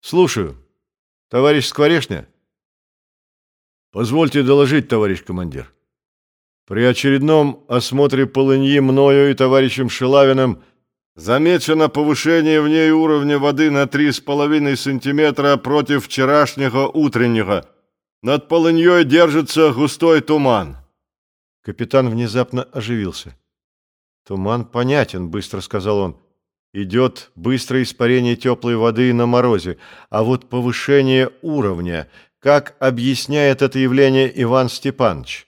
Слушаю. Товарищ Скворешня? Позвольте доложить, товарищ командир. При очередном осмотре полыньи мною и товарищем Шилавиным замечено повышение в ней уровня воды на 3,5 сантиметра против вчерашнего утреннего. Над полыньей держится густой туман. Капитан внезапно оживился. «Туман понятен», — быстро сказал он. «Идет быстрое испарение теплой воды на морозе, а вот повышение уровня, как объясняет это явление Иван Степанович?»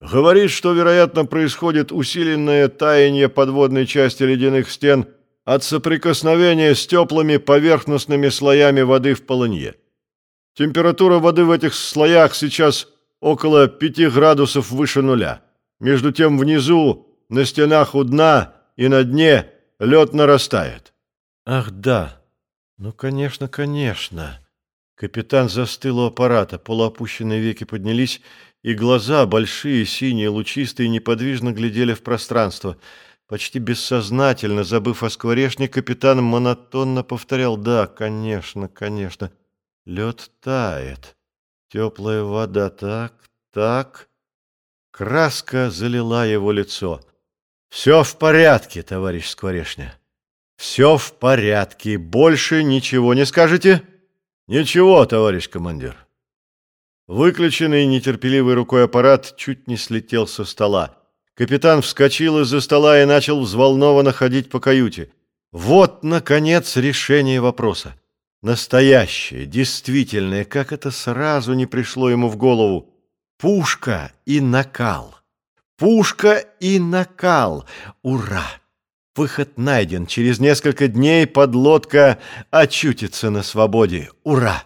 Говорит, что, вероятно, происходит усиленное таяние подводной части ледяных стен от соприкосновения с теплыми поверхностными слоями воды в полынье. Температура воды в этих слоях сейчас около 5 градусов выше нуля. Между тем внизу, на стенах у дна и на дне лед нарастает. Ах, да. Ну, конечно, конечно. Капитан застыл у аппарата, полуопущенные веки поднялись, и глаза, большие, синие, лучистые, неподвижно глядели в пространство. Почти бессознательно, забыв о скворечне, капитан монотонно повторял «Да, конечно, конечно, лед тает, теплая вода, так, так». Краска залила его лицо. «Все в порядке, товарищ Скворечня. Все в порядке. Больше ничего не скажете?» «Ничего, товарищ командир». Выключенный нетерпеливой рукой аппарат чуть не слетел со стола. Капитан вскочил из-за стола и начал взволнованно ходить по каюте. Вот, наконец, решение вопроса. Настоящее, действительное, как это сразу не пришло ему в голову. Пушка и накал. Пушка и накал. Ура! Выход найден. Через несколько дней подлодка очутится на свободе. Ура!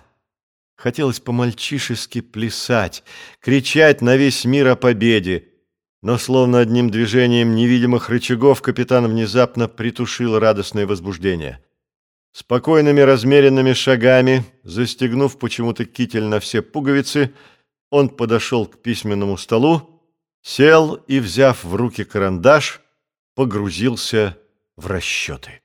Хотелось по-мальчишески плясать, кричать на весь мир о победе. Но словно одним движением невидимых рычагов капитан внезапно притушил радостное возбуждение. Спокойными размеренными шагами, застегнув почему-то китель на все пуговицы, он подошел к письменному столу, сел и, взяв в руки карандаш, погрузился в расчеты.